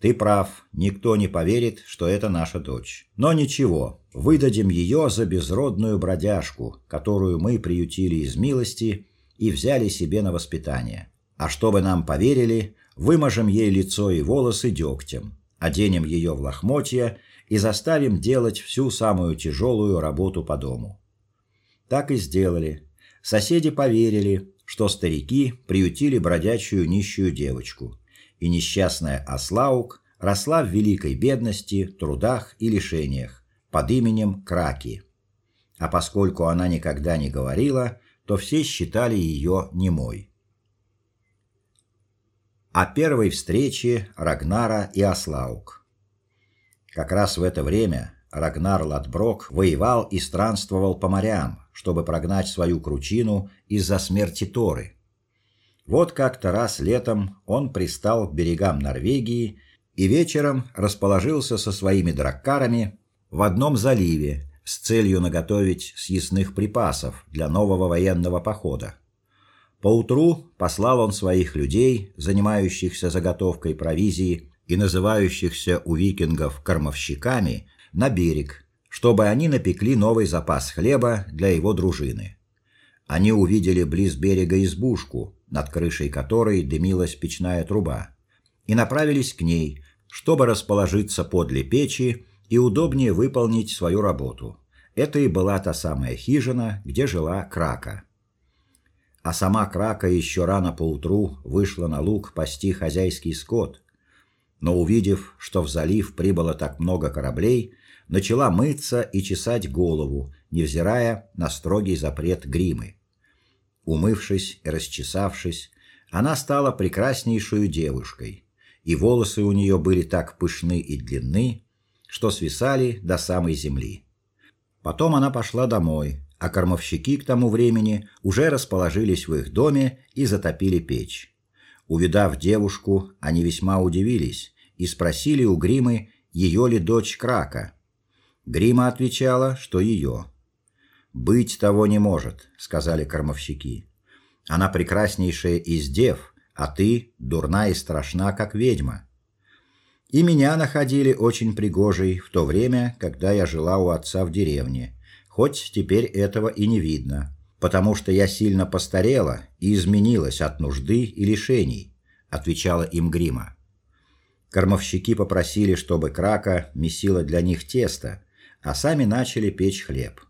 A: Ты прав, никто не поверит, что это наша дочь. Но ничего, выдадим ее за безродную бродяжку, которую мы приютили из милости и взяли себе на воспитание. А чтобы нам поверили, выможем ей лицо и волосы дегтем, оденем ее в лохмотья и заставим делать всю самую тяжелую работу по дому. Так и сделали. Соседи поверили, что старики приютили бродячую нищую девочку, и несчастная Аслаук росла в великой бедности, трудах и лишениях под именем Краки. А поскольку она никогда не говорила, то все считали ее немой. О первой встрече Рагнара и Аслаук. Как раз в это время Рагнар Латброк воевал и странствовал по морям, чтобы прогнать свою кручину из-за смерти Торы. Вот как-то раз летом он пристал к берегам Норвегии и вечером расположился со своими драккарами в одном заливе с целью наготовить съестных припасов для нового военного похода. Поутру послал он своих людей, занимающихся заготовкой провизии и называющихся у викингов кормовщиками, на берег, чтобы они напекли новый запас хлеба для его дружины. Они увидели близ берега избушку, над крышей которой дымилась печная труба, и направились к ней, чтобы расположиться подле печи и удобнее выполнить свою работу. Это и была та самая хижина, где жила Крака. А сама Крака еще рано поутру вышла на луг пасти хозяйский скот, но увидев, что в залив прибыло так много кораблей, начала мыться и чесать голову, невзирая на строгий запрет гримы. Умывшись и расчесавшись, она стала прекраснейшей девушкой, и волосы у нее были так пышны и длинны, что свисали до самой земли. Потом она пошла домой, а кормовщики к тому времени уже расположились в их доме и затопили печь. Увидав девушку, они весьма удивились и спросили у Гримы, ее ли дочь Крака. Грима отвечала, что ее. Быть того не может, сказали кормовщики. Она прекраснейшая из дев, а ты дурна и страшна, как ведьма. И меня находили очень пригожей в то время, когда я жила у отца в деревне, хоть теперь этого и не видно, потому что я сильно постарела и изменилась от нужды и лишений, отвечала им Грима. Кормовщики попросили, чтобы Крака месила для них тесто, а сами начали печь хлеб.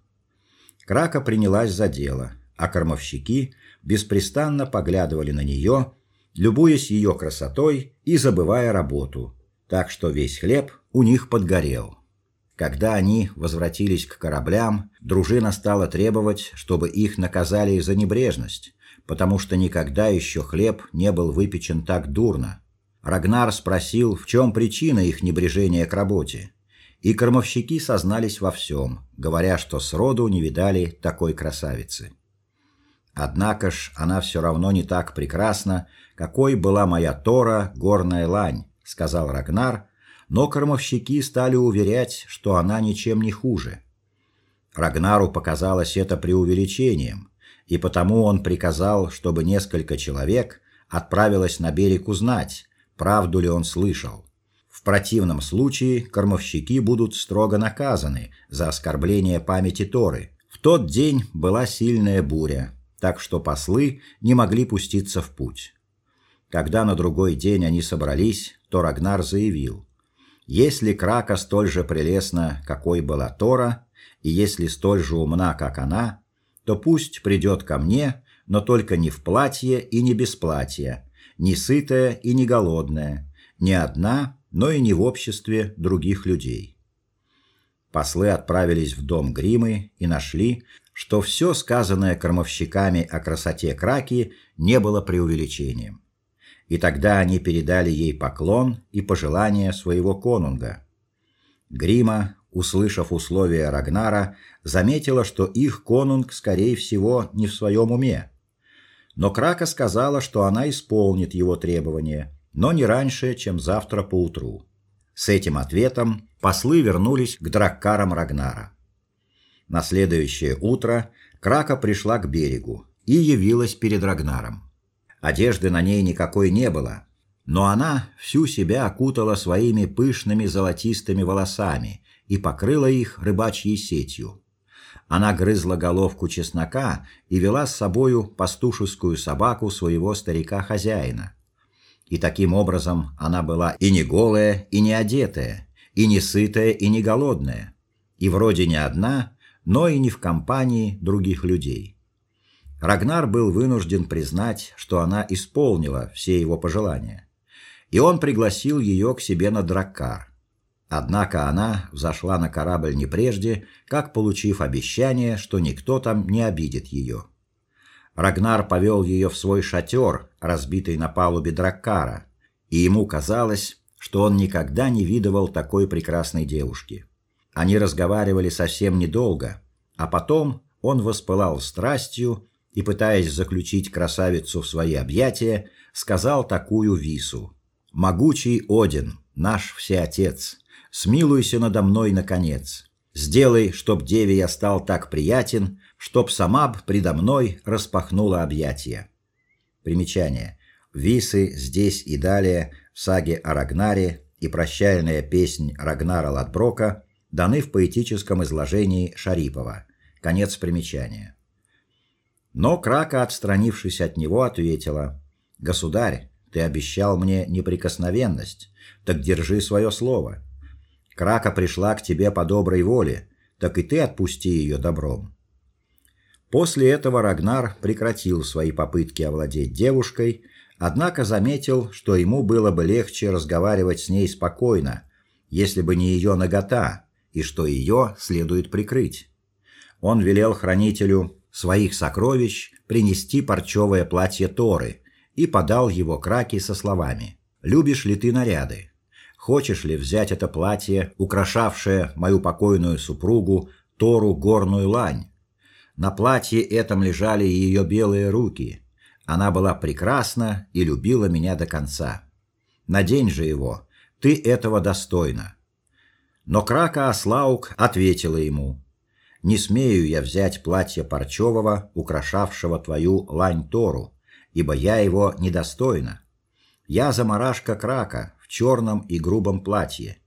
A: Крака принялась за дело, а кормовщики беспрестанно поглядывали на нее, любуясь ее красотой и забывая работу, так что весь хлеб у них подгорел. Когда они возвратились к кораблям, дружина стала требовать, чтобы их наказали за небрежность, потому что никогда еще хлеб не был выпечен так дурно. Рагнар спросил, в чем причина их небрежения к работе. И кормовщики сознались во всем, говоря, что сроду не видали такой красавицы. Однако ж она все равно не так прекрасна, какой была моя Тора, горная лань, сказал Рагнар, но кормовщики стали уверять, что она ничем не хуже. Рагнару показалось это преувеличением, и потому он приказал, чтобы несколько человек отправилось на берег узнать, правду ли он слышал. В противном случае кормовщики будут строго наказаны за оскорбление памяти Торы. В тот день была сильная буря, так что послы не могли пуститься в путь. Когда на другой день они собрались, то Рагнар заявил: "Если Крака столь же прелестна, какой была Тора, и если столь же умна, как она, то пусть придет ко мне, но только не в платье и не без платья, не сытая и не голодная, не одна, но и не в обществе других людей". Послы отправились в дом Гримы и нашли, что все сказанное кормовщиками о красоте Краки не было преувеличением. И тогда они передали ей поклон и пожелания своего конунга. Грима, услышав условия Рагнара, заметила, что их конунг скорее всего не в своем уме. Но Крака сказала, что она исполнит его требования, но не раньше, чем завтра поутру. С этим ответом послы вернулись к драккарам Рагнара. На следующее утро Крака пришла к берегу и явилась перед Рагнаром. Одежды на ней никакой не было, но она всю себя окутала своими пышными золотистыми волосами и покрыла их рыбачьей сетью. Она грызла головку чеснока и вела с собою пастушескую собаку своего старика-хозяина. И таким образом она была и не голая, и не одетая, и не сытая, и не голодная, и вроде не одна, но и не в компании других людей. Рагнар был вынужден признать, что она исполнила все его пожелания, и он пригласил ее к себе на драккар. Однако она взошла на корабль не прежде, как получив обещание, что никто там не обидит ее. Рагнар повел ее в свой шатер, разбитый на палубе драккара, и ему казалось, что он никогда не видывал такой прекрасной девушки. Они разговаривали совсем недолго, а потом он воспылал страстью и, пытаясь заключить красавицу в свои объятия, сказал такую вису: "Могучий Один, наш всеотец, смилуйся надо мной наконец. Сделай, чтоб деве я стал так приятен, чтоб сама предо мной распахнула объятия". Примечание: Висы здесь и далее в саге о Рагнаре и прощальная песнь Рагнара Ладброка даны в поэтическом изложении Шарипова. Конец примечания. Но Крака, отстранившись от него, ответила: "Государь, ты обещал мне неприкосновенность, так держи свое слово. Крака пришла к тебе по доброй воле, так и ты отпусти ее добром". После этого Рагнар прекратил свои попытки овладеть девушкой, однако заметил, что ему было бы легче разговаривать с ней спокойно, если бы не ее нагота, и что ее следует прикрыть. Он велел хранителю своих сокровищ принести парчевое платье Торы и подал его Краке со словами: Любишь ли ты наряды? Хочешь ли взять это платье, украшавшее мою покойную супругу Тору горную лань? На платье этом лежали ее белые руки. Она была прекрасна и любила меня до конца. Надень же его, ты этого достойна. Но Крака Аслаук ответила ему: Не смею я взять платье парчевого, украшавшего твою лань Тору, ибо я его недостойна. Я замарашка Крака в черном и грубом платье.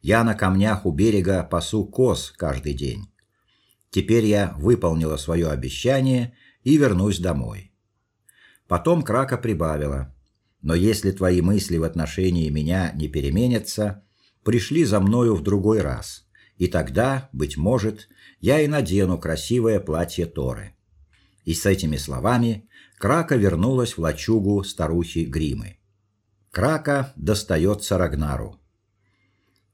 A: Я на камнях у берега пасу коз каждый день. Теперь я выполнила свое обещание и вернусь домой. Потом Крака прибавила: "Но если твои мысли в отношении меня не переменятся, пришли за мною в другой раз, и тогда, быть может, я и надену красивое платье Торы". И с этими словами Крака вернулась в лачугу старухи Гримы. Крака достается Рагнару.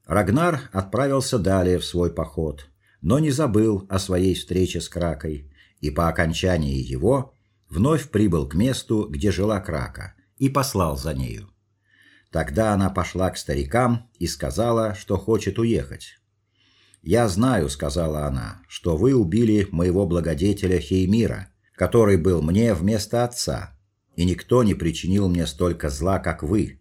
A: Рагнар отправился далее в свой поход, но не забыл о своей встрече с Кракой, и по окончании его вновь прибыл к месту, где жила Крака, и послал за нею. Тогда она пошла к старикам и сказала, что хочет уехать. "Я знаю", сказала она, "что вы убили моего благодетеля Хеймира, который был мне вместо отца, и никто не причинил мне столько зла, как вы.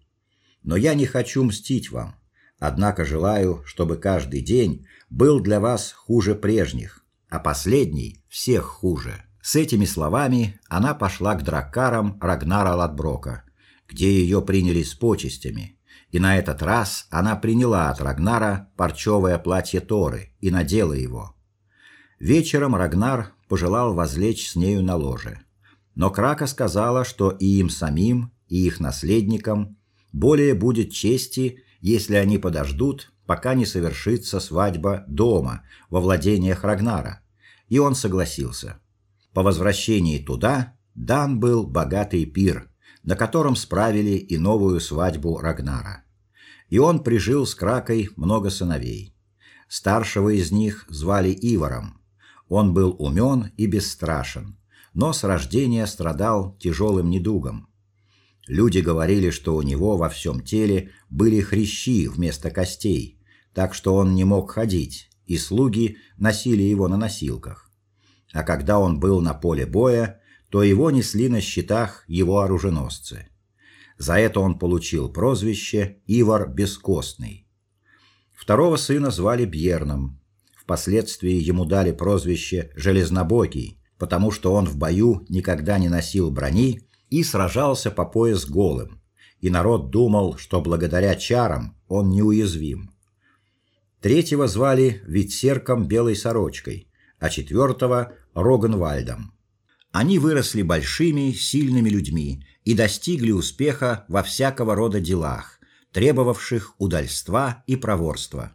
A: Но я не хочу мстить вам. Однако желаю, чтобы каждый день был для вас хуже прежних, а последний всех хуже. С этими словами она пошла к драккарам Рагнара Ладброка, где ее приняли с почестями. И на этот раз она приняла от Рагнара парчевое платье Торы и надела его. Вечером Рагнар пожелал возлечь с нею на ложе. Но Крака сказала, что и им самим, и их наследникам более будет чести, если они подождут, пока не совершится свадьба дома, во владениях Рагнара. И он согласился. По возвращении туда дан был богатый пир, на котором справили и новую свадьбу Рагнара. И он прижил с Кракой много сыновей. Старшего из них звали Иваром. Он был умен и бесстрашен, но с рождения страдал тяжелым недугом. Люди говорили, что у него во всем теле были хрящи вместо костей, так что он не мог ходить, и слуги носили его на носилках а когда он был на поле боя, то его несли на щитах его оруженосцы. За это он получил прозвище Ивар Бескостный. Второго сына звали Бьерном. Впоследствии ему дали прозвище Железнобокий, потому что он в бою никогда не носил брони и сражался по пояс голым. И народ думал, что благодаря чарам он неуязвим. Третьего звали Витсерком Белой Сорочкой, а четвертого Рогенвальдом. Они выросли большими, сильными людьми и достигли успеха во всякого рода делах, требовавших удальства и проворства.